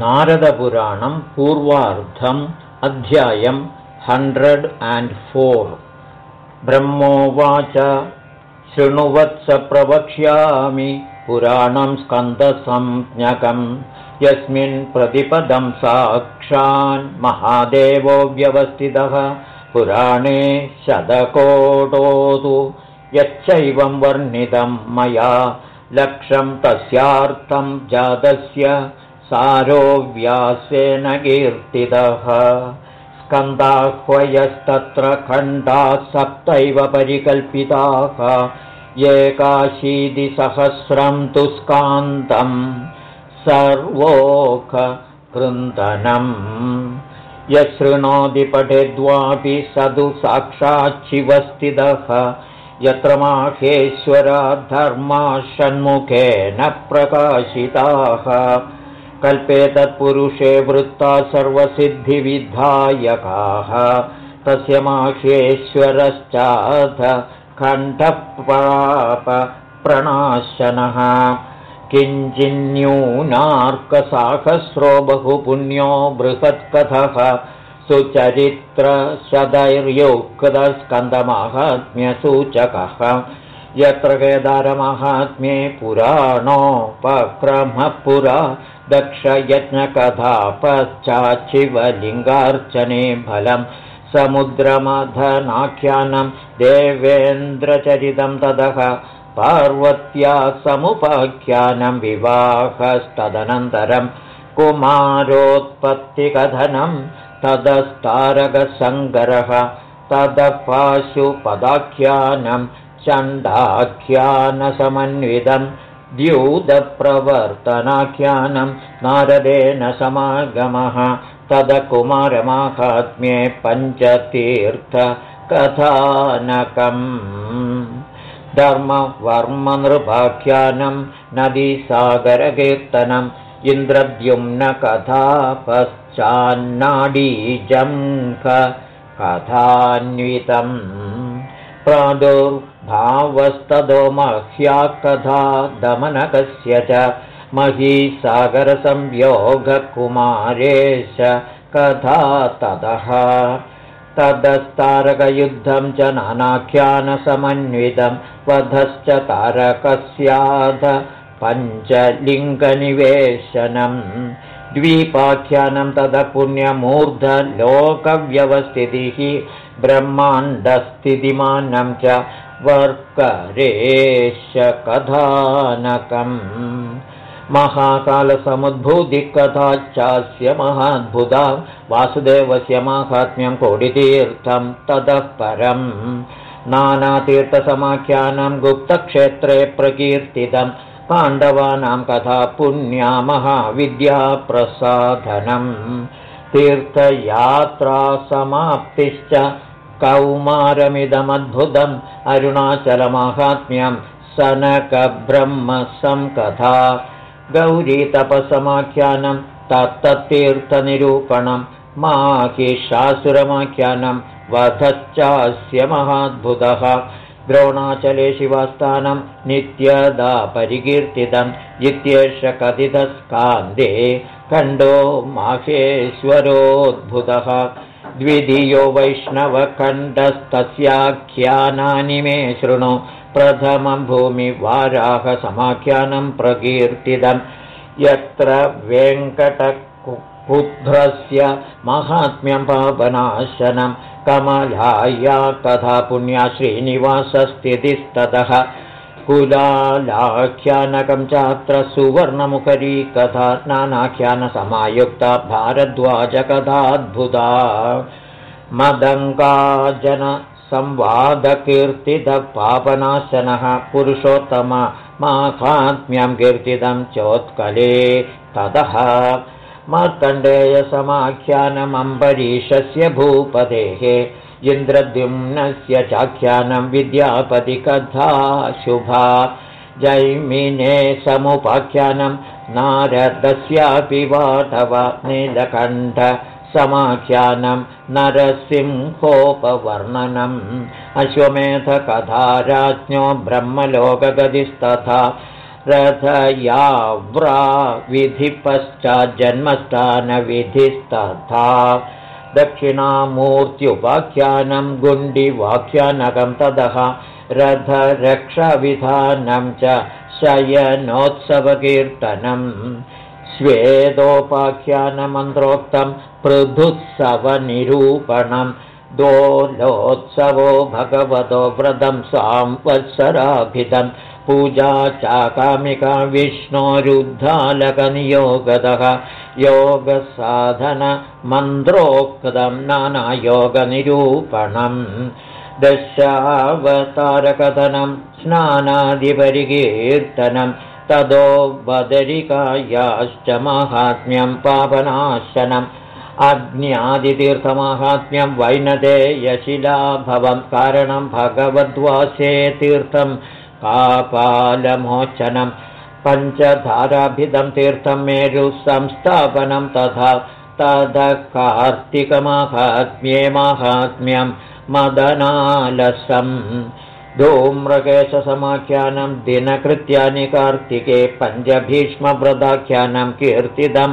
नारदपुराणं पूर्वार्धम् अध्यायं hundred and four. ब्रह्मोवाच शृणुवत्स प्रवक्ष्यामि पुराणं स्कन्दसंज्ञकम् यस्मिन् प्रतिपदं साक्षान् महादेवो व्यवस्थितः पुराणे शतकोटोतु यच्चैवं वर्णितं मया लक्षं तस्यार्थं जातस्य सारो व्यासेन कीर्तितः। स्कन्दाह्वयस्तत्र खण्डाः सप्तैव परिकल्पिताः। एकाशीतिसहस्रं तु स्कान्तम् सर्वोखकृन्दनम् यशृणोति पठेद्वापि स तु साक्षाच्छिवस्थितः यत्र माहेश्वरा धर्मा षण्मुखेन प्रकाशिताः कल्पे तत्पुरुषे वृत्ता सर्वसिद्धिविधायकाः। तस्य माहेश्वरश्चाथ खण्डप्राप प्रणाशनः किञ्चिन्न्यूनार्कसाहस्रो बहुपुण्यो बृहत्कथः। सुचरित्रशदैर्युक्तस्कन्दमाहात्म्यसूचकः यत्र केदारमाहात्म्ये पुराणोपक्रमः पुरा दक्षयज्ञकथा पश्चाच्छिवलिङ्गार्चने फलं समुद्रमधनाख्यानं देवेन्द्रचरितं ततः पार्वत्या समुपाख्यानं विवाहस्तदनन्तरं कुमारोत्पत्तिकथनं तदस्तारकसङ्गरः तदपाशुपदाख्यानं चण्डाख्यानसमन्वितम् द्यूतप्रवर्तनाख्यानं नारदेन समागमः तदकुमारमाहात्म्ये पञ्चतीर्थकथानकम् धर्मवर्मनृपाख्यानं नदीसागरकीर्तनम् इन्द्रद्युम्नकथा पश्चान्नाडीजङ्ख कथान्वितम् प्रादुर्भावस्तदो मह्या कथा दमनकस्य च महीसागरसंयोगकुमारेश कथा ततः तदस्तारकयुद्धं च नानाख्यानसमन्वितं वधश्च तारकस्याध पञ्चलिङ्गनिवेशनम् द्वीपाख्यानं तद पुण्यमूर्धलोकव्यवस्थितिः ब्रह्माण्डस्थितिमानं च वर्करेशकथानकम्। महाकालसमुद्भूतिकथाश्चास्य महाद्भुता वासुदेवस्य माहात्म्यं कोटितीर्थं ततः परम्। नानातीर्थसमाख्यानं गुप्तक्षेत्रे प्रकीर्तितं पाण्डवानां कथा पुण्या महाविद्याप्रसाधनम् तीर्थयात्रासमाप्तिश्च कौमारमिदमद्भुतम् अरुणाचलमाहात्म्यं सनकब्रह्मसंकथा। गौरीतपसमाख्यानं तत्तत्तीर्थनिरूपणं माहिषासुरमाख्यानं वधश्चास्य महाद्भुतः। द्रोणाचले शिवास्थानं नित्यदा परिकीर्तितम् इत्येष कथितस्कान्दे खण्डो माहेश्वरोद्भुतः द्वितीयो वैष्णवखण्डस्तस्याख्यानानि मे शृणु। प्रथमं भूमिवाराहसमाख्यानं प्रकीर्तितं यत्र वेङ्कटपुत्रस्य माहात्म्यं पावनाशनं कमलाया कथा पुण्या श्रीनिवासस्थितिस्ततः कुलालाख्यानकं चात्र सुवर्णमुखरी कथा नानाख्यानसमायुक्ता भारद्वाजकथाद्भुता। मदङ्गाजनसंवादकीर्तितपापनाशनः पुरुषोत्तम माहात्म्यं कीर्तितं चोत्कले ततः। मार्कण्डेयसमाख्यानमम्बरीषस्य भूपतेः इन्द्रद्युम्नस्य चाख्यानं विद्यापतिकथा शुभा। जैमिने समुपाख्यानं नारदस्यापि वाटव नीलकण्ठ। समाख्यानं नरसिंहोपवर्णनम् अश्वमेधकथा राज्ञो ब्रह्मलोकगतिस्तथा। रथयाव्रा विधिपश्चाज्जन्मस्थानविधिस्तथा दक्षिणामूर्त्युपाख्यानं गुण्डिवाख्यानकं ततः रथरक्षाविधानं च शयनोत्सवकीर्तनम् स्वेदोपाख्यानमन्त्रोक्तं पृथुत्सवनिरूपणं। दोलोत्सवो भगवतो व्रतं सांवत्सराभिधम् पूजा चाकामिका विष्णोरुद्धालकनियोगतः योगसाधनमन्त्रोक्तं नानायोगनिरूपणम् दशावतारकथनं स्नानादिपरिकीर्तनं ततो बदरिकायाश्च माहात्म्यं पापनाशनम् अग्न्यादितीर्थमाहात्म्यं वैनदेयशिलाभवं कारणं भगवद्वासे तीर्थं पापालमोचनं पञ्चधाराभिधं तीर्थं मेरुसंस्थापनं तथा ततः कार्तिकमाहात्म्ये माहात्म्यं मदनालसम् धूम्रकेशसमाख्यानं दिनकृत्यानि कार्तिके पञ्चभीष्मव्रताख्यानं कीर्तिदं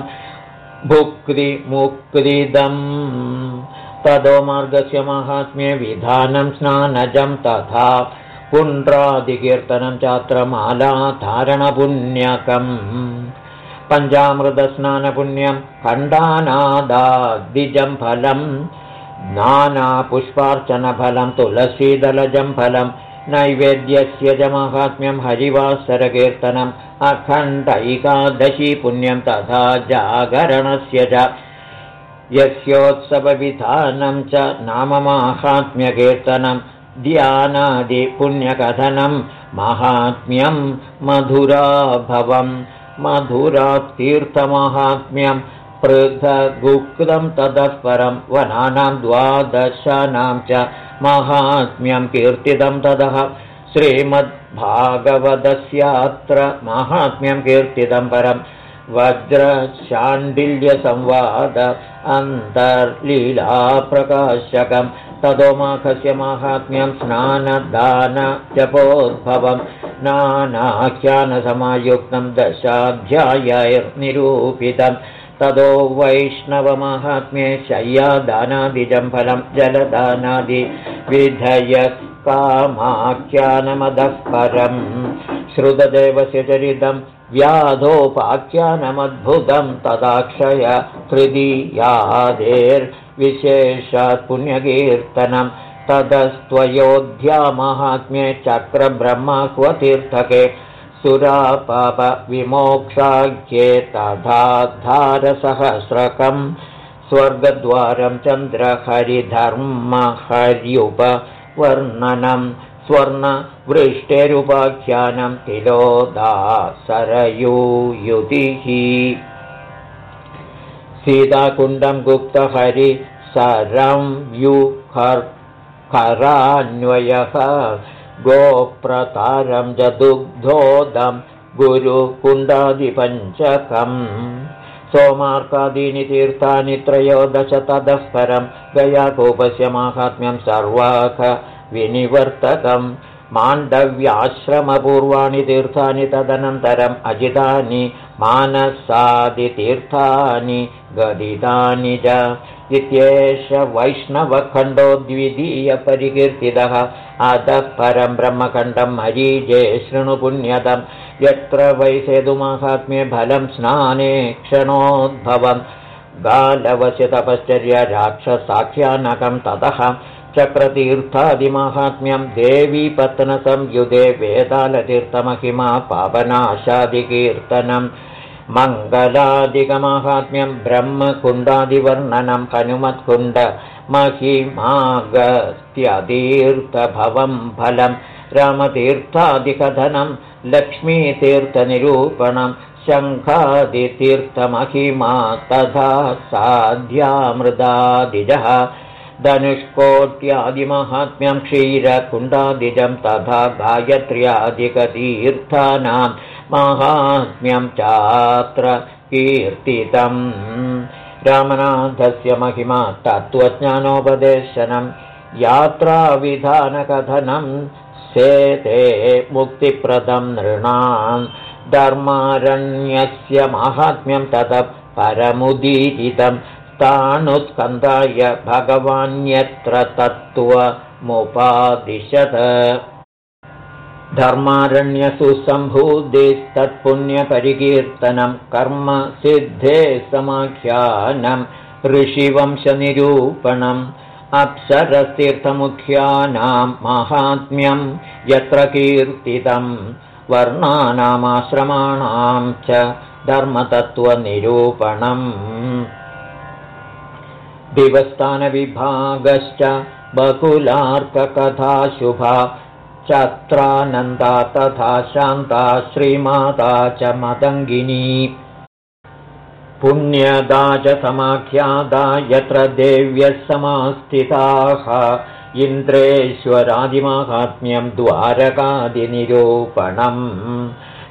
भुक्तिमुक्तिदम् तदो मार्गस्य माहात्म्ये विधानं स्नानजं तथा पुण्ड्रादिकीर्तनं चात्र मालाधारणपुण्यकम् पञ्चामृतस्नानपुण्यं खण्डानादाद्विजं फलम् नानापुष्पार्चनफलं तुलसीदलजं फलं नैवेद्यस्य च माहात्म्यं हरिवासरकीर्तनम् अखण्डैकादशी पुण्यं तथा जागरणस्य च। यस्योत्सवविधानं च नाममाहात्म्यकीर्तनं ध्यानादिपुण्यकथनं माहात्म्यं मधुराभवं मधुरातीर्थमाहात्म्यं पृथगुक्तं ततः परं वनानां द्वादशानां च माहात्म्यं कीर्तितं ततः श्रीमद्भागवतस्यात्र माहात्म्यं कीर्तितं परं वज्रशाण्डिल्यसंवाद अन्तर्लीलाप्रकाशकं ततोमाखस्य माहात्म्यं स्नानदानजपोद्भवं नानाख्यानसमायुक्तं दशाध्यायैर्निरूपितम् ततो वैष्णवमाहात्म्ये शय्यादानादिजं फलं जलदानादिविधयकामाख्यानमदः परम्। श्रुतदेवस्य चरितं व्याधोपाख्यानमद्भुतं तदाक्षय तृतीयादेर्विशेषात् पुण्यकीर्तनं ततस्त्वयोध्यामाहात्म्ये चक्रब्रह्म क्वतीर्थके सुरापापविमोक्षाख्ये तथाधारसहस्रकं स्वर्गद्वारं चन्द्रहरिधर्महर्युपवर्णनं स्वर्णवृष्टेरुपाख्यानं तिलोदासरयूयुतिः सीताकुण्डं गुप्तहरि सरं गोप्रतारं च दुग्धोदं गुरुकुण्डादिपञ्चकम्। सोमार्कादीनि तीर्थानि त्रयोदश ततः परं गयाकोपस्य माहात्म्यं सर्वाख विनिवर्तकम् माण्डव्याश्रमपूर्वाणि तीर्थानि तदनन्तरम् अजितानि मानसादितीर्थानि गदितानि च। इत्येष वैष्णवखण्डो द्वितीयपरिकीर्तितः। अतः परं ब्रह्मखण्डं मरीजे शृणुपुण्यतं यत्र वै सेतुमाहात्म्ये फलं स्नाने क्षणोद्भवं गालवस्य तपश्चर्य राक्षसाख्यानकं ततः चक्रतीर्थादिमाहात्म्यं देवीपत्नसंयुधे वेदालतीर्थमहिमा पावनाशादिकीर्तनम् मङ्गलादिकमाहात्म्यं ब्रह्मकुण्डादिवर्णनं हनुमत्कुण्ड महिमागत्यतीर्थभवं फलं। रामतीर्थादिकथनं लक्ष्मीतीर्थनिरूपणं शङ्खादितीर्थमहिमा तथा साध्यामृदादिजः धनुष्कोट्यादिमाहात्म्यं क्षीरकुण्डादिजं तथा गायत्र्यादिकतीर्थानां माहात्म्यं चात्र कीर्तितम् रामनाथस्य महिमा तत्त्वज्ञानोपदेशनं यात्राविधानकथनं सेते मुक्तिप्रदं नृणां धर्मारण्यस्य माहात्म्यं ततः परमुदीरितं तानुत्कन्दाय भगवान्यत्र तत्त्वमुपादिशत्। धर्मारण्यसुसम्भूतिस्तत्पुण्यपरिकीर्तनं कर्म सिद्धे समाख्यानं ऋषिवंशनिरूपणम् अप्सरतीर्थमुख्यानां माहात्म्यं यत्र कीर्तितं वर्णानामाश्रमाणां च धर्मतत्त्वनिरूपणम् दिवस्थानविभागश्च बकुलार्ककथाशुभा चत्रानन्दा तथा शान्ता श्रीमाता च मदङ्गिनी। पुण्यदा च समाख्यादा यत्र देव्यः समास्थिताः इन्द्रेश्वरादिमाहात्म्यं द्वारकादिनिरूपणम्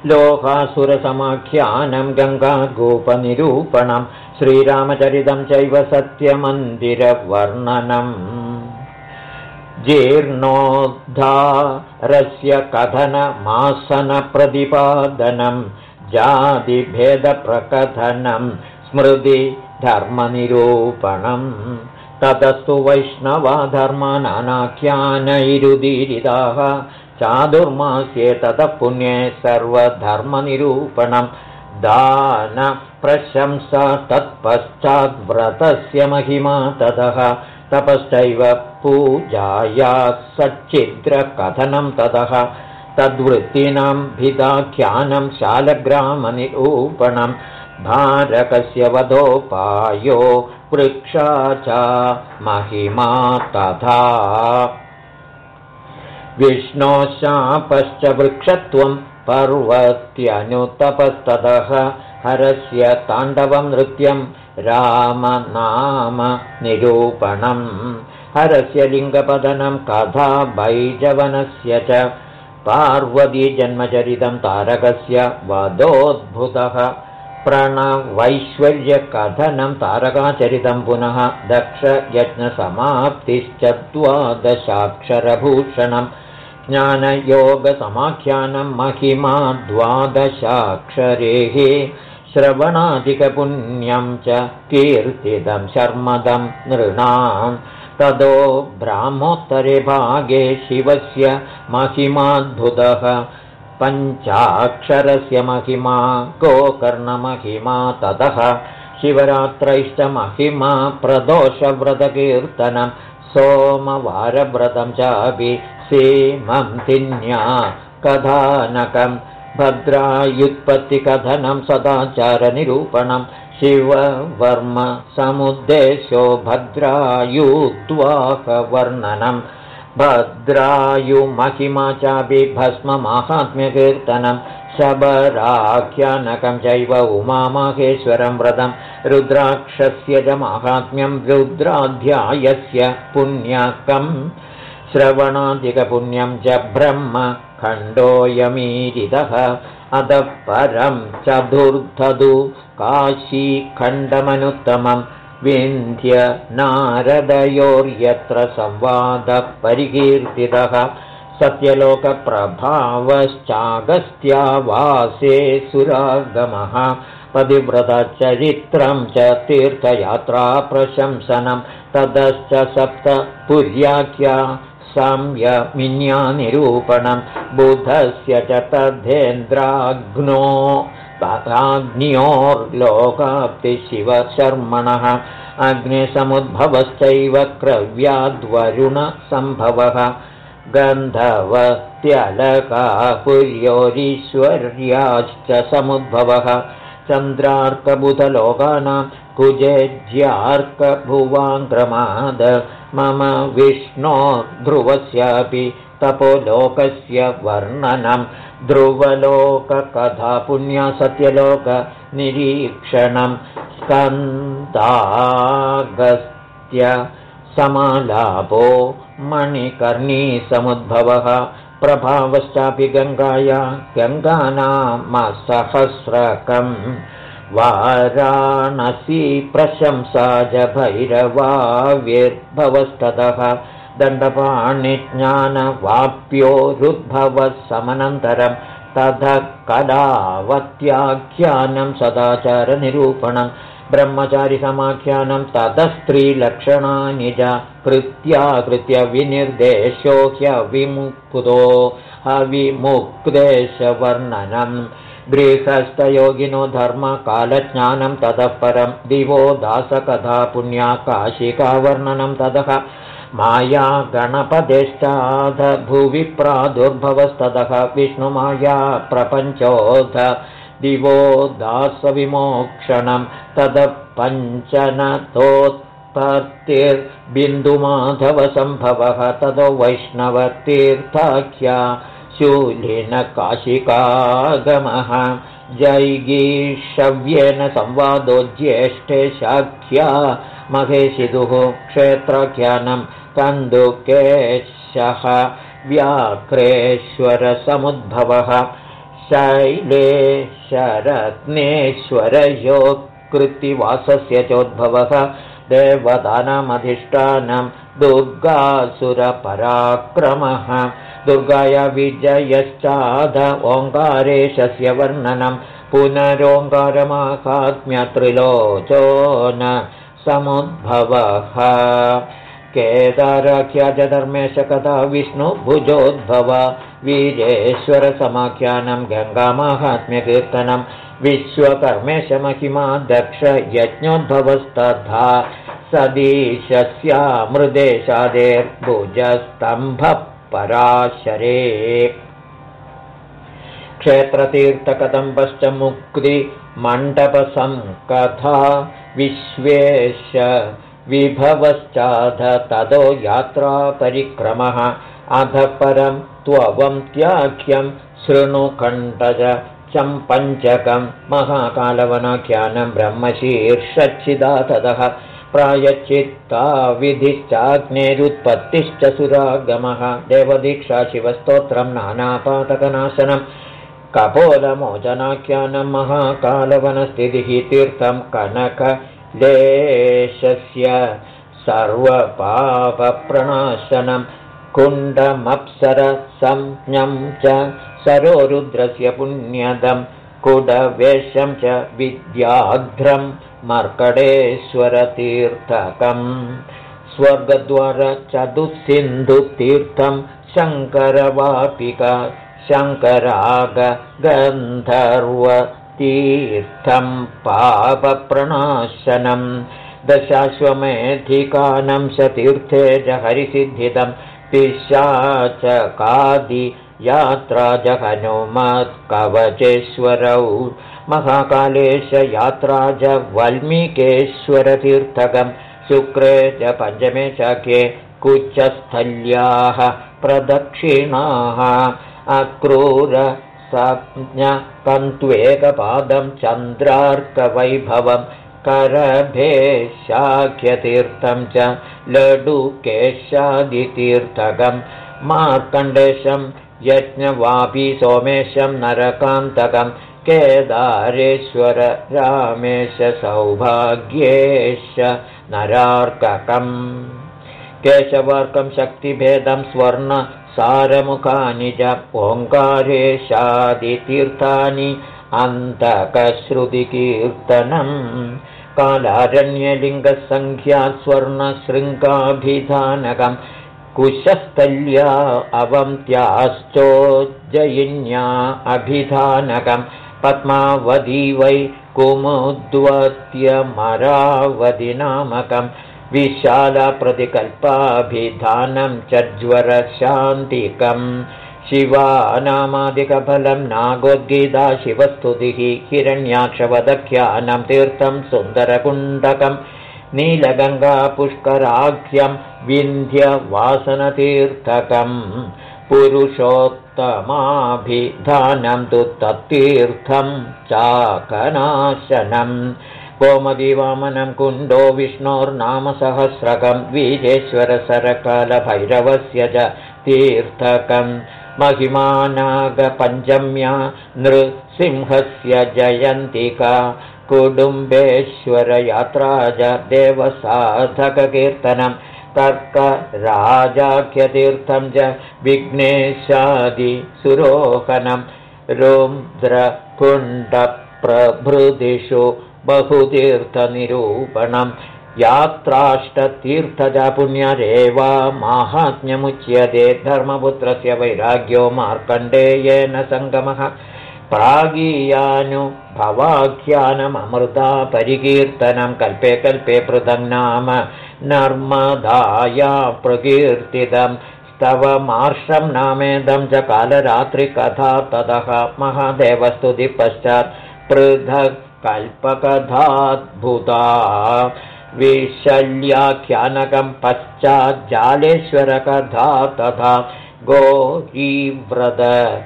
लोकासुरसमाख्यानं गङ्गागोपनिरूपणं श्रीरामचरितं चैव सत्यमन्दिरवर्णनम् जीर्णोद्धारस्य कथनमासनप्रतिपादनं जातिभेदप्रकथनं स्मृतिधर्मनिरूपणम् ततस्तु वैष्णवधर्मनानाख्यानैरुदीरिताः चादुर्मास्ये ततः पुण्ये सर्वधर्मनिरूपणं दानप्रशंसा तत्पश्चाद्व्रतस्य महिमा ततः। तपश्चैव पूजाया सच्चिद्रकथनं ततः। तद्वृत्तीनां भिदाख्यानं शालग्रामनिरूपणं भारकस्य वधोपायो वृक्षा च महिमा तथा विष्णोशापश्च वृक्षत्वं पर्वत्यनुतपस्ततः हरस्य ताण्डवं नृत्यं रामनामनिरूपणम् हरस्य लिङ्गपतनं कथा बैजवनस्य च। पार्वतीजन्मचरितं तारकस्य वधोद्भुतः प्रणवैश्वर्यकथनं तारकाचरितं पुनः दक्षयज्ञसमाप्तिश्च द्वादशाक्षरभूषणं ज्ञानयोगसमाख्यानं महिमा द्वादशाक्षरेः श्रवणाधिकपुण्यं च कीर्तितं शर्मदं नृणाम् ततो ब्राह्मोत्तरे भागे शिवस्य महिमाद्भुतः पञ्चाक्षरस्य महिमा गोकर्णमहिमा ततः शिवरात्रैश्च महिमा प्रदोषव्रतकीर्तनं सोमवारव्रतं चापि सीमन्तिन्या कथानकं भद्रायुत्पत्तिकथनं सदाचारनिरूपणं शिववर्म समुद्देशो भद्रायुत्वाकवर्णनम् भद्रायुमहिमा चापि भस्ममाहात्म्यकीर्तनं शबराख्यानकं चैव उमामाहेश्वरं व्रतं रुद्राक्षस्य च माहात्म्यं रुद्राध्यायस्य पुण्यकं श्रवणाधिकपुण्यं च ब्रह्म खण्डोऽयमीरितः अतः परं चतुर्थदु काशीखण्डमनुत्तमम् विन्ध्य नारदयोर्यत्र संवादः परिकीर्तितः सत्यलोकप्रभावश्चागस्त्यावासे सुरागमः पतिव्रतचरित्रं च तीर्थयात्राप्रशंसनं ततश्च सप्तपुर्याख्या संयमिन्यानिरूपणं बुधस्य च तद्धेन्द्राग्नो राज्ञोर्लोकाप्तिशिवशर्मणः अग्निसमुद्भवश्चैव क्रव्याद्वरुणसम्भवः। गन्धवत्यलकापुर्योरीश्वर्याश्च समुद्भवः। चन्द्रार्कबुधलोकानां कुजेज्यार्कभुवाङ्क्रमाद मम विष्णो ध्रुवस्यापि तपोलोकस्य वर्णनं ध्रुवलोककथा पुण्या सत्यलोकनिरीक्षणं स्कन्दागस्त्य समालापो मणिकर्णीसमुद्भवः प्रभावश्चापि गङ्गाया गङ्गानामसहस्रकम् वाराणसी प्रशंसा च भैरवाविर्भवस्ततः दण्डपाणिज्ञानवाप्योरुद्भवः समनन्तरं ततः कदावत्याख्यानं सदाचारनिरूपणं ब्रह्मचारिसमाख्यानं ततः स्त्रीलक्षणानि च कृत्याकृत्य विनिर्देशो ह्यविमुक्तो हविमुक्तेशवर्णनम् गृहस्थयोगिनो धर्मकालज्ञानं ततः परं दिवो दासकथा पुण्याकाशिकावर्णनं ततः माया भुवि प्रादुर्भवस्ततः विष्णुमाया प्रपञ्चोऽध दिवो दासविमोक्षणं ततः पञ्चनतोत्पत्तिर्बिन्दुमाधवसम्भवः ततो वैष्णवतीर्थाख्या शूलिनकाशिकागमः जैगीषव्येन संवादो ज्येष्ठे शाख्या महेशिदुः क्षेत्रख्यानं कन्दुकेशः व्याघ्रेश्वरसमुद्भवः शैले शरत्नेश्वरयो कृतिवासस्य चोद्भवः देवदानमधिष्ठानं दुर्गासुरपराक्रमः दुर्गाया विजयश्चाद ओङ्कारेशस्य वर्णनं पुनरोङ्कारमाहात्म्यत्रिलोचो न समुद्भवः। केदाराख्याजधर्मेश कथा विष्णुभुजोद्भव वीरेश्वरसमाख्यानं गङ्गामाहात्म्यकीर्तनं विश्वकर्मेश महिमा दक्ष यज्ञोद्भवस्तथा। सदीशस्यामृदेशादेर्भुजस्तम्भः पराशरे मुक्तिमण्डपसङ्कथा विश्वेश विभवश्चाध ततो यात्रापरिक्रमः। अध परं त्ववं त्याख्यं शृणुकण्ठज चम्पञ्चकं महाकालवनाख्यानं ब्रह्मशीर्षच्छिदा ततः प्रायश्चित्ता विधिश्चाग्नेरुत्पत्तिश्च सुरागमः। देवदीक्षा शिवस्तोत्रं नानापातकनाशनं कपोलमोचनाख्यानं महाकालवनस्थितिः तीर्थं कनकलेशस्य सर्वपापप्रणाशनं कुण्डमप्सरसंज्ञं च सरोरुद्रस्य पुण्यदं कुडवेशं च विद्याघ्रम् मर्कडेश्वरतीर्थकम् स्वर्गद्वारचतुःसिन्धुतीर्थं शङ्करवापिका शङ्करागन्धर्वतीर्थं पापप्रणाशनं दशाश्वमेधिकानं सतीर्थे च हरिसिद्धितं पिशाचकादियात्रा जहनुमत्कवचेश्वरौ महाकालेश यात्रा च वल्मीकेश्वरतीर्थकं शुक्रे च पञ्चमे चके कुच्चस्थल्याः प्रदक्षिणाः अक्रूरसज्ञकन्त्वेकपादं चन्द्रार्कवैभवं करभे शाख्यतीर्थं च लडुकेशादितीर्थकं मार्कण्डेशं यज्ञवापी सोमेशं नरकान्तकम् केदारेश्वर रामेश सौभाग्येश नरार्ककम्। केशवार्कं शक्तिभेदं स्वर्णसारमुखानि च ओङ्कारेशादितीर्थानि अन्तकश्रुतिकीर्तनम् कालारण्यलिङ्गसङ्ख्यात् स्वर्णशृङ्गाभिधानकम् कुशस्थल्या अवन्त्याश्चोज्जयिन्या अभिधानकम् पद्मावधी वै कुमुद्वत्यमरावधिनामकं विशालप्रतिकल्पाभिधानं च ज्वरशान्तिकम् शिवानामादिकफलं नागोद्गीता शिवस्तुतिः हिरण्याक्षवदख्यानं तीर्थं सुन्दरकुण्डकं नीलगङ्गापुष्कराख्यं विन्ध्यवासनतीर्थकम् पुरुषोत्तमाभिधानं तु तत्तीर्थं चाकनाशनं गोमदिवामनं कुण्डो विष्णोर्नामसहस्रकं वीजेश्वरसरकालभैरवस्य च तीर्थकं महिमानागपञ्चम्या नृसिंहस्य जयन्तिका कुटुम्बेश्वरयात्रा च देवसाधककीर्तनम् तर्कराजाख्यतीर्थं च विघ्नेशादिसुरोहनं रुद्रकुण्डप्रभृतिषु बहुतीर्थनिरूपणं यात्राष्टतीर्थजा पुण्यरेवा माहात्म्यमुच्यते धर्मपुत्रस्य वैराग्यो मार्कण्डेयेन सङ्गमः प्रागीयानुभवाख्यानमृता परिकीर्तनं कल्पे कल्पे पृथङ् नाम नर्मदाया प्रकीर्तितं स्तव मार्षं नामेदं च कालरात्रिकथा ततः। महादेवस्तुतिपश्चात् पृथक् कल्पकथाद्भुता। विशल्याख्यानकं पश्चाज्जालेश्वरकथा तथा गोहीव्रत।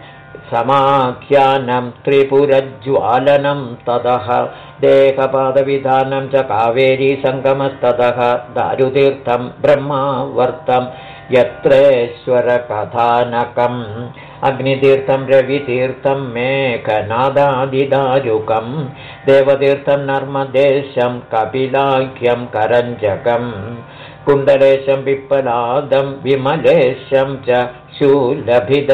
समाख्यानं त्रिपुरज्वालनं ततः। देहपादविधानं च कावेरीसङ्गमस्ततः। दारुतीर्थं ब्रह्मावर्तं यत्रेश्वरकथानकम् अग्नितीर्थं रवितीर्थं मेघनादादिदारुकं देवतीर्थं नर्मदेशं कपिलाख्यं करञ्जकं कुण्डलेशं पिप्पलादं विमलेशं च शूलभिद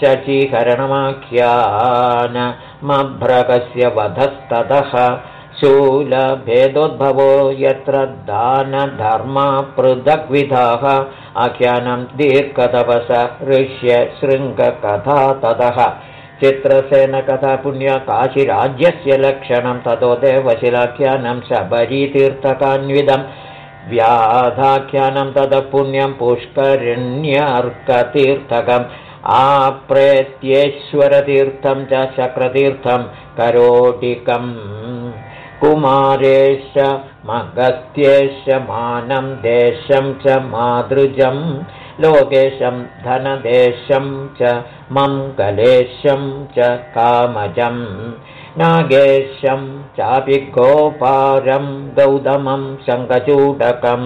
शचीकरणमाख्यानमभ्रकस्य वधस्ततः शूलभेदोद्भवो यत्र दानधर्मा पृथग्विधाः आख्यानं दीर्घतपस ऋष्य शृङ्गकथा ततः चित्रसेनकथा पुण्यकाशीराज्यस्य लक्षणं ततो देवशिलाख्यानं शबरीतीर्थकान्विदम् व्याधाख्यानं ततः पुण्यं पुष्करिण्यर्कतीर्थकम्। आप्रेत्येश्वरतीर्थं च शक्रतीर्थं करोटिकम् कुमारेश मगत्येश मानं देशं च मातृजं लोकेशं धनदेशं च मङ्गलेशं च कामजं नागेशं चापि गोपारं गौतमं शङ्खचूटकं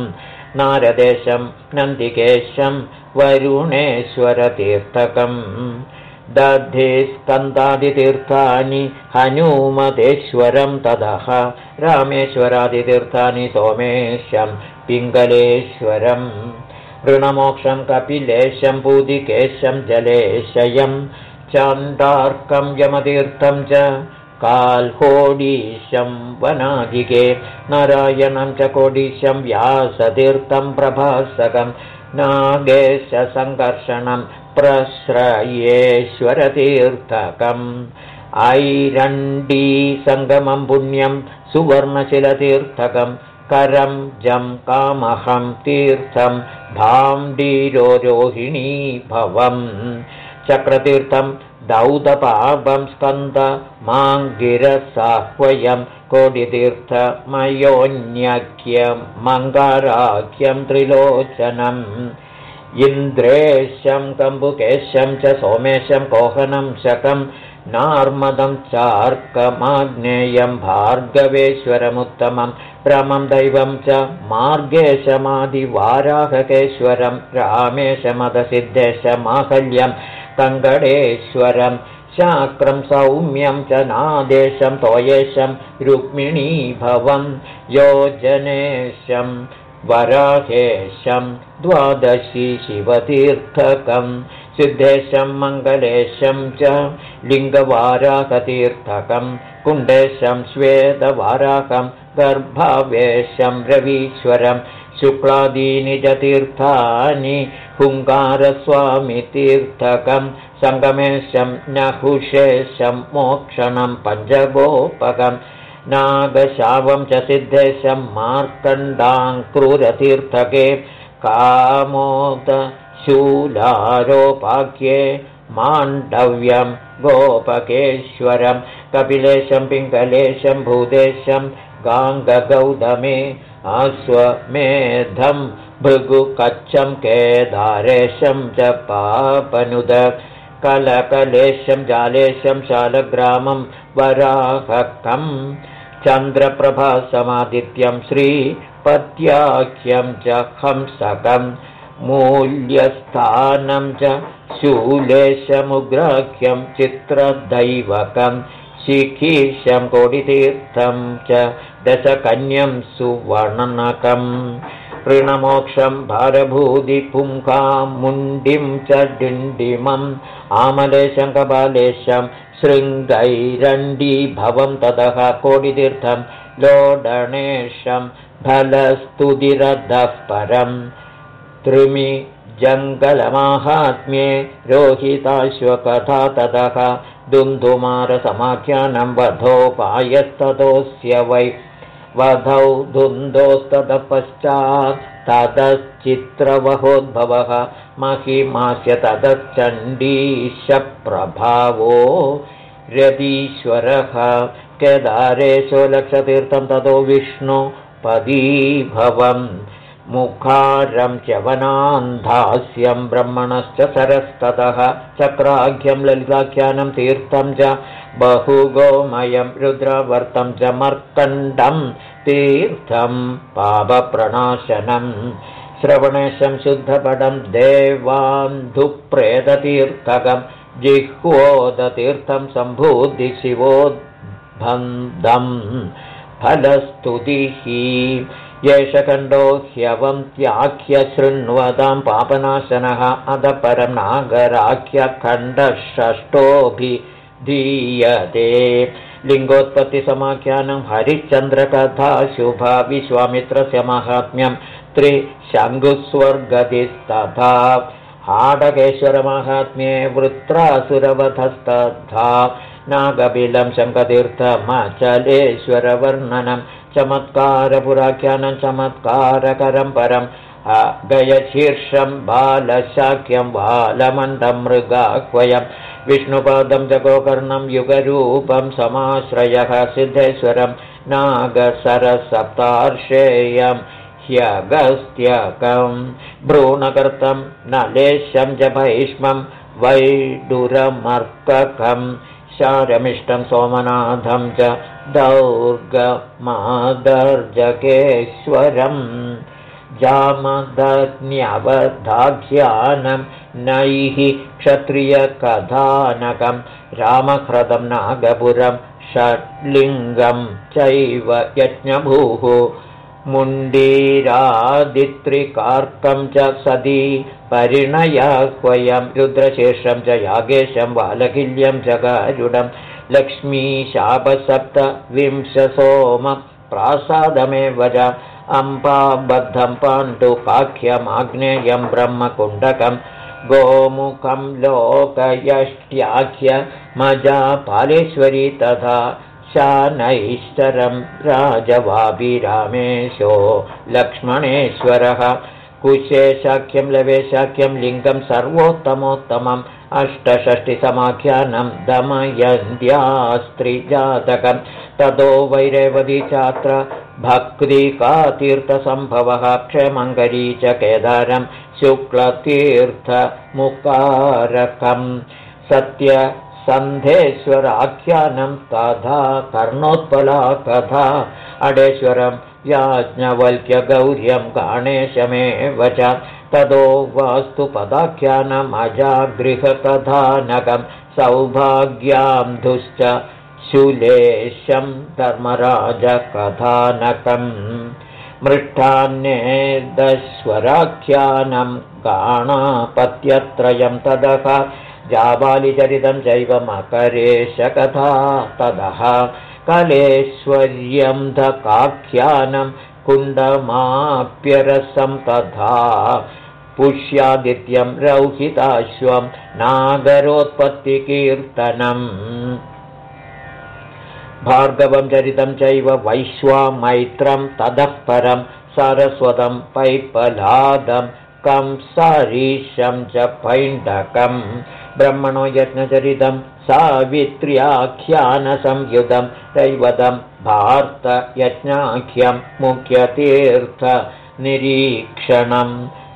नारदेशं नन्दिकेशं वरुणेश्वरतीर्थकम् दधे स्कन्दादितीर्थानि हनुमतेश्वरं ततः रामेश्वरादितीर्थानि सोमेशं पिङ्गलेश्वरम् ऋणमोक्षं कपिलेशं पूदिकेशं जलेशयं। चाण्डार्कं यमतीर्थं च काल्होडीशं वनाधिके। नारायणं च कोडीशं व्यासतीर्थं प्रभासकं। नागेशसङ्कर्षणं प्रश्रयेश्वरतीर्थकम्। ऐरण्डीसङ्गमं पुण्यं सुवर्णशिलतीर्थकं करं जं कामहं तीर्थं भाण्डीरोहिणी भवम् चक्रतीर्थं दौदपापं स्कन्द माङ्गिरसाह्वयं कोटितीर्थमयोन्यख्यं मङ्गाराख्यं त्रिलोचनम् इन्द्रेशं कम्बुकेशं च सोमेशं कोहनं शकं नार्मदं चार्कमाग्नेयं भार्गवेश्वरमुत्तमं भ्रमं दैवं च मार्गेशमादिवाराहकेश्वरं रामेशमदसिद्धेशमाहल्यं कङ्गडेश्वरं शाक्रं सौम्यं च नादेशं तोयेशं रुक्मिणीभवं योजनेशं वराहेशं द्वादशी शिवतीर्थकं सिद्धेशं मङ्गलेशं च लिङ्गवाराकतीर्थकं कुण्डेशं श्वेतवाराकं गर्भावेशं रवीश्वरं शुक्लादीनि च तीर्थानि हुङ्गारस्वामितीर्थकं सङ्गमेशं नहुषेशं मोक्षणं पञ्चगोपकम् नागशावं च सिद्धेशं मार्तण्डाङ्क्रूरतीर्थके कामोदशूलारोपाख्ये माण्डव्यं गोपकेश्वरं कपिलेशं पिङ्गलेशं भूदेशं गाङ्गगौतमे अश्वमेधं भृगुकच्छं केदारेशं च पापनुद कलकलेशं जालेशं शालग्रामं वराहकम् चन्द्रप्रभासमादित्यं श्रीपत्याख्यं च हंसकं मूल्यस्थानं च शूलेशमुग्राख्यं चित्रदैवकं शिखीशं कोटितीर्थं च दशकन्यं सुवर्णनकं ऋणमोक्षं भारभूतिपुङ्खां मुण्डिं च डिण्डिमम् आमलेशं कपालेशं शृङ्गैरण्डीभवं ततः कोटितीर्थं लोडणेशं फलस्तुतिरधः परं त्रिमि जङ्गलमाहात्म्ये रोहिताश्वकथा ततः दुन्दुमारसमाख्यानं वधोपायस्ततोऽस्य वै। वधौ धुन्दोस्ततः पश्चात् ततश्चित्रवहोद्भवः महिमास्य ततश्चण्डीशप्रभावो रतीश्वरः केदारेशो लक्षतीर्थं ततो विष्णुपदीभवम् मुखारं च्यवनान्धास्यं ब्रह्मणश्च सरस्ततः चक्राख्यं ललिताख्यानं तीर्थं च बहुगोमयं रुद्रवर्तं च मर्कण्डं तीर्थं पापप्रणाशनं। श्रवणेशं शुद्धपदं देवान्धुप्रेततीर्थकं जिह्वोदतीर्थं सम्भूतिशिवोद्भन्दं फलस्तुतिः। एष खण्डो ह्यवन्त्याख्य शृण्वतां पापनाशनः। अध परं नागराख्यखण्डषष्ठोऽभिधीयते लिङ्गोत्पत्तिसमाख्यानं हरिश्चन्द्रकथा शुभा विश्वामित्रस्य माहात्म्यं त्रिशङ्गुस्वर्गतिस्तथा हाडकेश्वरमाहात्म्ये वृत्रासुरवधस्तथा। नागबिलं शङ्कतीर्थमचलेश्वरवर्णनं चमत्कारपुराख्यानं चमत्कारकरं परं गयशीर्षं बालशाक्यं बालमन्दं विष्णुपादं जगोकर्णं युगरूपं समाश्रयः सिद्धेश्वरं नागसरसप्तार्षेयं ह्यगस्त्यकं भ्रूणकर्तं नलेशं च भैष्मं वैडुरमर्ककम् शारमिष्टं सोमनाथं च दौर्गमादर्जकेश्वरम् जामदज्ञवधाख्यानं नैः क्षत्रियकथानकं रामह्रदं नागपुरं षड्लिङ्गं चैव यज्ञभूः मुण्डीरादित्रिकार्कं च सदी परिणयाह्वयं रुद्रशेषं च यागेशं बालकिल्यं च गारुडं लक्ष्मीशापसप्तविंशसोम प्रासादमेव च अम्बाबद्धं पाण्डुपाख्यमाग्नेयं ब्रह्मकुण्डकं गोमुखं लोकयष्ट्याख्य मजा पालेश्वरी तथा शानैश्चरं राजवाभिरामेशो लक्ष्मणेश्वरः कुशेशाख्यं लवेशाख्यं लिङ्गं सर्वोत्तमोत्तमम् अष्टषष्टिसमाख्यानं दमयन्त्यास्त्रिजातकं ततो चात्र भक्तिकातीर्थसम्भवः क्षमङ्गरी च केदारं शुक्लतीर्थमुकारकं सत्य सन्धेश्वराख्यानं तथा कर्णोत्पला कथा अडेश्वरं याज्ञवल्क्यगौर्यं गणेशमेव च ततो वास्तुपदाख्यानमजागृहकथानकं सौभाग्यान्धुश्च शूलेशं धर्मराजकथानकम् मृष्टान्येदश्वराख्यानं गाणापत्यत्रयं तदः जाबालिचरितं चैव मकरेशकथा तदः कलेश्वर्यं धकाख्यानं कुण्डमाप्यरसं तथा पुष्यादित्यं रौहिताश्वं नागरोत्पत्तिकीर्तनम् भार्गवं चरितं चैव वैश्वामैत्रं ततः परं सरस्वतं पैपलादं कंसारीशं च पैण्डकम् ब्रह्मणो यज्ञचरितं सावित्र्याख्यानसंयुतं दैवतं भारतयज्ञाख्यं मुख्यतीर्थनिरीक्षणं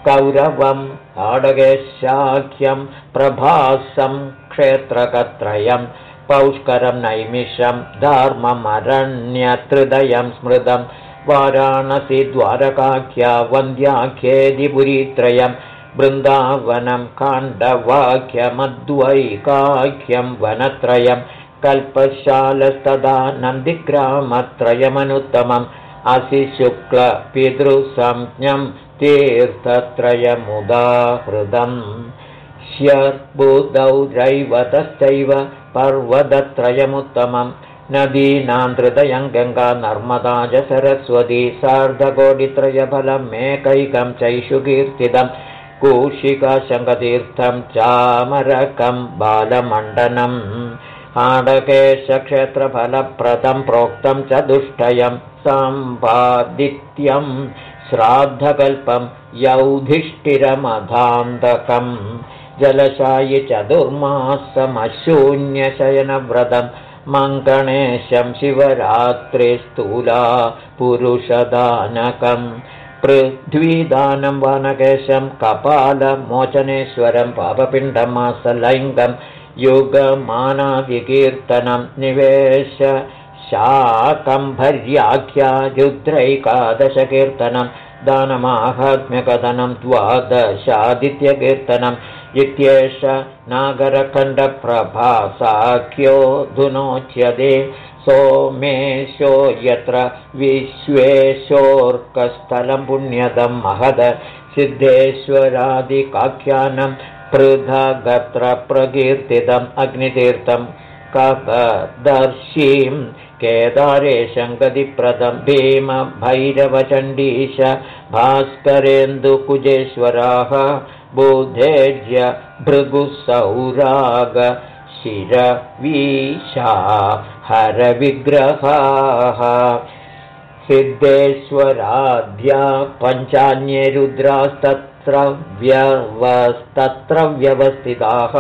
कौरवं ताडगेशाख्यं प्रभासं क्षेत्रकत्रयं पौष्करं नैमिषं धर्ममरण्यत्रिदयं स्मृतं वाराणसी द्वारकाख्या वन्द्याख्येदिपुरीत्रयं वृन्दावनं काण्डवाक्यमद्वैकाख्यं वनत्रयं कल्पशालस्तदा नन्दिग्रामत्रयमनुत्तमम् असि शुक्लपितृसंज्ञं तीर्थत्रयमुदाहृदम् ह्यर्बुदौ रैवतश्चैव पर्वतत्रयमुत्तमम्। नदीनां हृदयं गङ्गा नर्मदा च सरस्वती सार्धकोटित्रयफलमेकैकं चैषु कीर्तितं कूशिकाशङ्कतीर्थं चामरकं बालमण्डनम् आडकेशक्षेत्रफलप्रदं प्रोक्तं च दुष्टयं सम्पादित्यं श्राद्धकल्पं यौधिष्ठिरमधान्तकम् जलशायि चतुर्मासमशून्यशयनव्रतं मङ्कणेशं शिवरात्रिस्थूला पुरुषदानकम् पृथ्वीदानं वानकेशं कपालमोचनेश्वरं पापपिण्डमासलैङ्गं युगमानादिकीर्तनं निवेश शाकम्भर्याख्या रुद्रैकादशकीर्तनं दानमाहात्म्यकथनं द्वादशादित्यकीर्तनम् इत्येष नागरखण्डप्रभासाख्यो धुनोच्यते सोमेशो यत्र विश्वेशोऽर्कस्थलं पुण्यदं महद सिद्धेश्वरादिकाख्यानं पृथगत्र प्रकीर्तितम् अग्नितीर्थं कपदर्शीं केदारेशङ्गतिप्रदं भीमभैरवचण्डीश भास्करेन्दुकुजेश्वराः बुधेज्य भृगुसौराग शिरवीशा हरविग्रहाः। सिद्धेश्वराध्या पञ्चान्ये रुद्रास्तत्र व्यवस्तत्र व्यवस्थिताः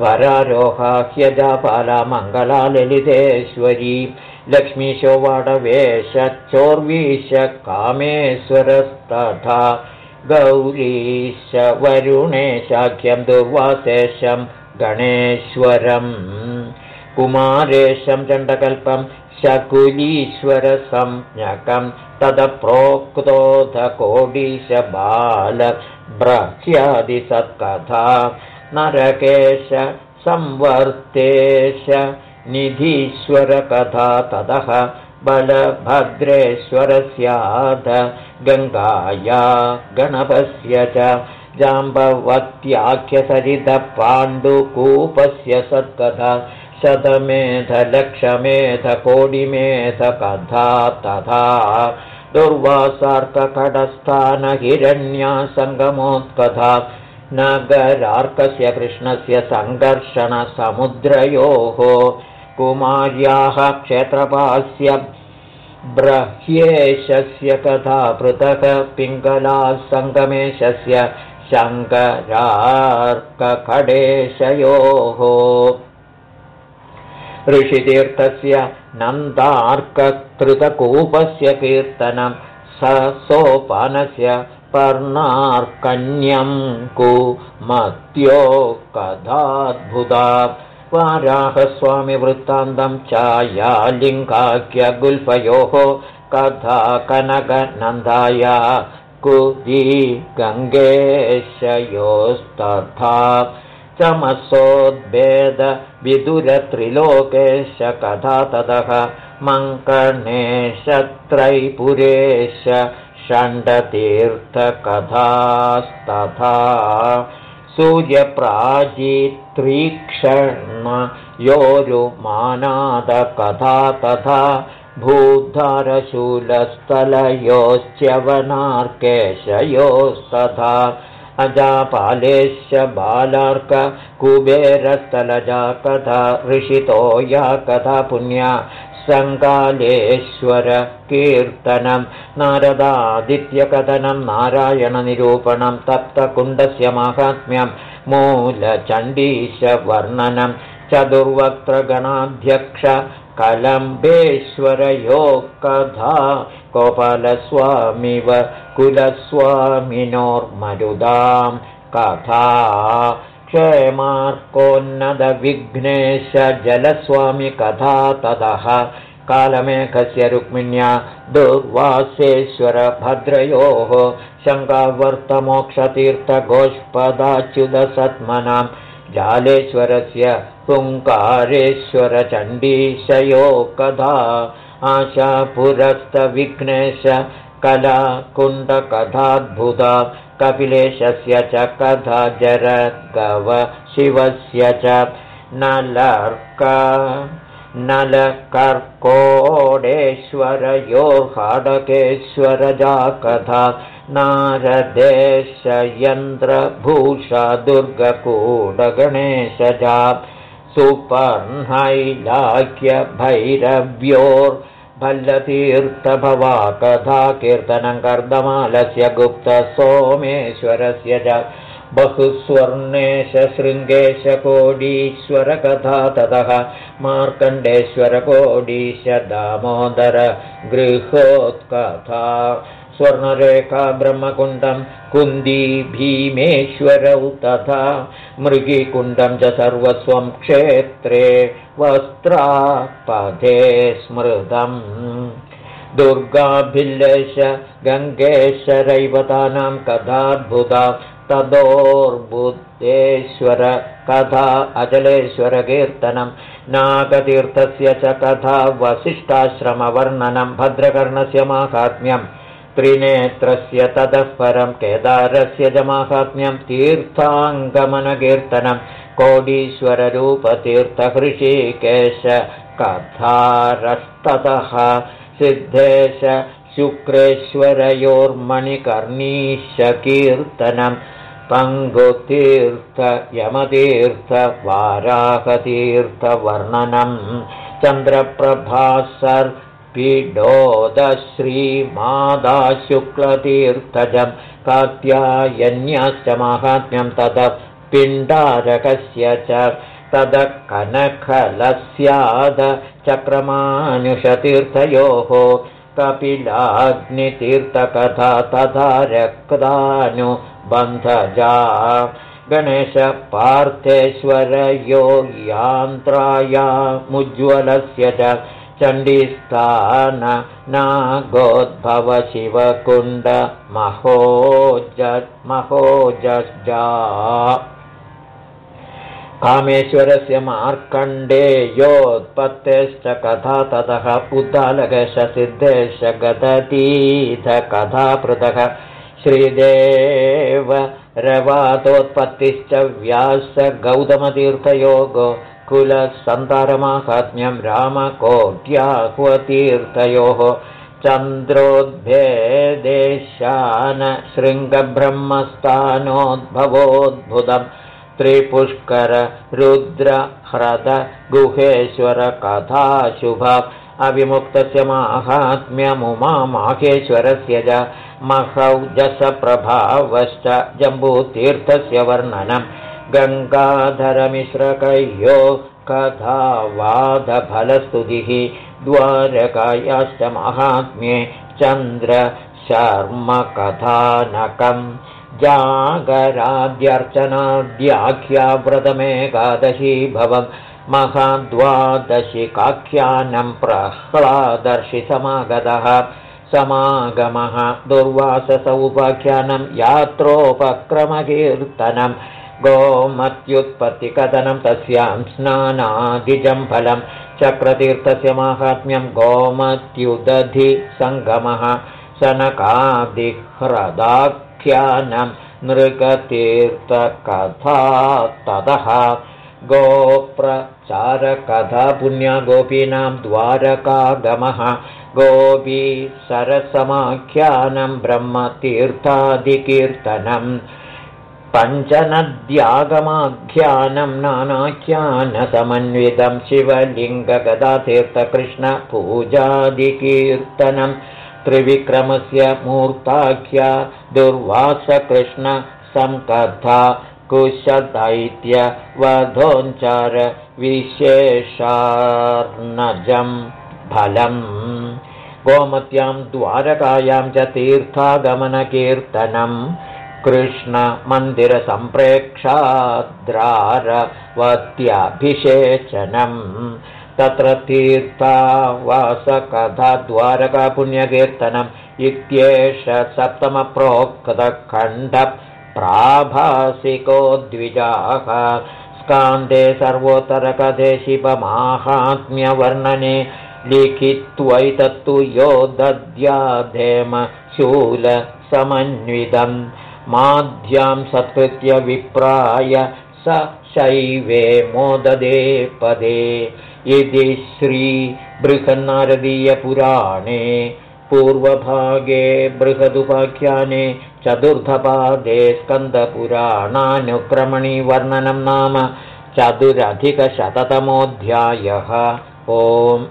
वरारोहा ह्यजापाला मङ्गला ललितेश्वरी लक्ष्मीशो वाडवेश चोर्वीश कामेश्वरस्तथा गौरीश वरुणेशाख्यं दुर्वासेशं गणेश्वरम् कुमारेशं चण्डकल्पं शकुलीश्वरसंज्ञकं तदप्रोक्तोधकोडीशबालभ्रह्यादिसत्कथा नरकेश संवर्तेश निधीश्वरकथा ततः बलभद्रेश्वरस्याध गङ्गाया गणपस्य च जाम्बवत्याख्यसरितपाण्डुकूपस्य सत्कथा शतमेधलक्षमेधकोटिमेधकथा तथा दुर्वासार्ककडस्थानहिरण्या सङ्गमोत्कथा नगरार्कस्य कृष्णस्य सङ्घर्षणसमुद्रयोः कुमार्याः क्षेत्रपास्य ब्रह्येशस्य कथा पृथक् पिङ्गलासङ्गमेशस्य शङ्करार्कखडेशयोः ऋषितीर्थस्य नन्दार्ककृतकूपस्य कीर्तनं स सोपानस्य पर्णार्कण्यं कुमत्यो कथाद्भुता वाराहस्वामिवृत्तान्तं चायालिङ्गाख्यगुल्फयोः कथा कनकनन्दाया कुदी गङ्गेशयोस्तथा चमसोद्भेदविदुरत्रिलोकेश कथा ततः मङ्कणेशत्रैपुरेश षण्डतीर्थकथास्तथा सूर्यप्राजित्रीक्षणयोरुमानादकथा तथा भूधारशूलस्थलयोश्च्यवनार्केशयोस्तथा अजापालेश्च बालार्क कुबेरस्थलजा कथा ऋषितो या कथा पुण्या सङ्कालेश्वरकीर्तनं नारदादित्यकथनं नारायणनिरूपणं तप्तकुण्डस्य माहात्म्यं मूलचण्डीशवर्णनं चतुर्वक्त्रगणाध्यक्ष कलम्बेश्वरयो कथा गोपालस्वामिव कुलस्वामिनोर्मरुदां कथा क्षेमार्कोन्नतविघ्नेश जलस्वामि कथा ततः कालमेघस्य रुक्मिण्या दुर्वासेश्वरभद्रयोः शङ्कावर्तमोक्षतीर्थगोष्पदाच्युतसत्मनां जालेश्वरस्य पुङ्कारेश्वरचण्डीशयो कथा आशापुरस्तविघ्नेश कला कुण्डकथाद्भुता कपिलेशस्य च कथा जरद्गव शिवस्य च नलर्क नलकर्कोडेश्वरयोर्हाडकेश्वरजा कथा नारदेशयन्द्रभूषा दुर्गकूटगणेशजा सुपर्णैलाख्यभैरव्योर्भल्लतीर्थभवा कथा कीर्तनं कर्दमालस्य गुप्तसोमेश्वरस्य च बहुस्वर्णेशशृङ्गेशकोडीश्वरकथा ततः मार्कण्डेश्वरकोडीश दामोदर गृहोत्कथा स्वर्णरेखा ब्रह्मकुण्डं कुन्दी भीमेश्वरौ तथा मृगीकुण्डं च सर्वस्वं क्षेत्रे वस्त्रापथे स्मृतम्। दुर्गाभिल्लेश गङ्गेश्वरैवतानां कथाद्भुता तदोर्बुद्धेश्वर कथा अजलेश्वरकीर्तनं नागतीर्थस्य च कथा वसिष्ठाश्रमवर्णनं भद्रकर्णस्य माहात्म्यम् त्रिनेत्रस्य ततः परं केदारस्य च माहात्म्यं तीर्थाङ्गमनकीर्तनं कोडीश्वररूपतीर्थहृषिकेश कथारस्ततः सिद्धेश शुक्रेश्वरयोर्मणिकर्णीशकीर्तनं पङ्गुतीर्थ यमतीर्थ चन्द्रप्रभासर् पीडोदश्रीमादाशुक्लतीर्थजं कात्यायन्याश्च माहात्म्यं तद पिण्डारकस्य च तद कनखलस्याद चक्रमानुषतीर्थयोः कपिलाग्नितीर्थकथा तथा रक्तानुबन्धजा गणेशपार्थेश्वरयो यान्त्रायामुज्ज्वलस्य च चण्डीस्थान नागोद्भव शिवकुण्ड महोज कामेश्वरस्य मार्कण्डेयोत्पत्तेश्च कथा ततः उद्दालकशसिद्धेश गततीथकथा पृथः श्रीदेव रवातोत्पत्तिश्च व्यास गौतमतीर्थयोगो कुलसन्तारमाहात्म्यं रामकोट्याह्वतीर्थयोः चन्द्रोद्भेदेशान शृङ्गब्रह्मस्थानोद्भवोद्भुतं त्रिपुष्कर रुद्रह्रद गुहेश्वर कथाशुभ अविमुक्तस्य माहात्म्यमुमा माहेश्वरस्य च महौजसप्रभावश्च जम्बूतीर्थस्य वर्णनम् गङ्गाधरमिश्रकय्यो कथावादफलस्तुतिः द्वारकायाश्च महात्म्ये चन्द्रशर्मकथानकम् जागराद्यर्चनाद्याख्याव्रतमेकादशी भवम् महाद्वादशिकाख्यानं प्रह्लादर्शिसमागतः समागमः दुर्वाससौपाख्यानं यात्रोपक्रमकीर्तनम् गोमत्युत्पत्तिकथनं तस्यां स्नानादिजं फलं चक्रतीर्थस्य माहात्म्यं गोमत्युदधिसङ्गमः सनकादिह्रदाख्यानं नृगतीर्थकथा ततः गोप्रचारकथा पुण्यगोपीनां द्वारकागमः। गोपी सरसमाख्यानं ब्रह्मतीर्थादिकीर्तनम् पञ्चनद्यागमाख्यानं नानाख्यानसमन्वितं शिवलिङ्गगदातीर्थकृष्णपूजादिकीर्तनं त्रिविक्रमस्य मूर्ताख्या दुर्वासकृष्णसङ्कथा कुशदैत्यवधोञ्चार विशेषार्नजं फलम्। गोमत्यां द्वारकायां च तीर्थागमनकीर्तनम् कृष्णमन्दिरसम्प्रेक्षाद्रारवत्याभिषेचनम् तत्र तीर्थावासकथाद्वारकापुण्यकीर्तनम् इत्येष सप्तमप्रोक्तखण्डप्राभासिको द्विजाः स्कान्दे सर्वोत्तरकथे शिवमाहात्म्यवर्णने लिखित्वैतत्तु यो दद्याधेम शूलसमन्वितम् माध्यां सत्कृत्य विप्राय स शैवे मोददे पदे। इति श्रीबृहन्नारदीयपुराणे पूर्वभागे बृहदुपाख्याने चतुर्थपादे स्कन्दपुराणानुक्रमणीवर्णनं नाम चतुरधिकशततमोऽध्यायः। ओम्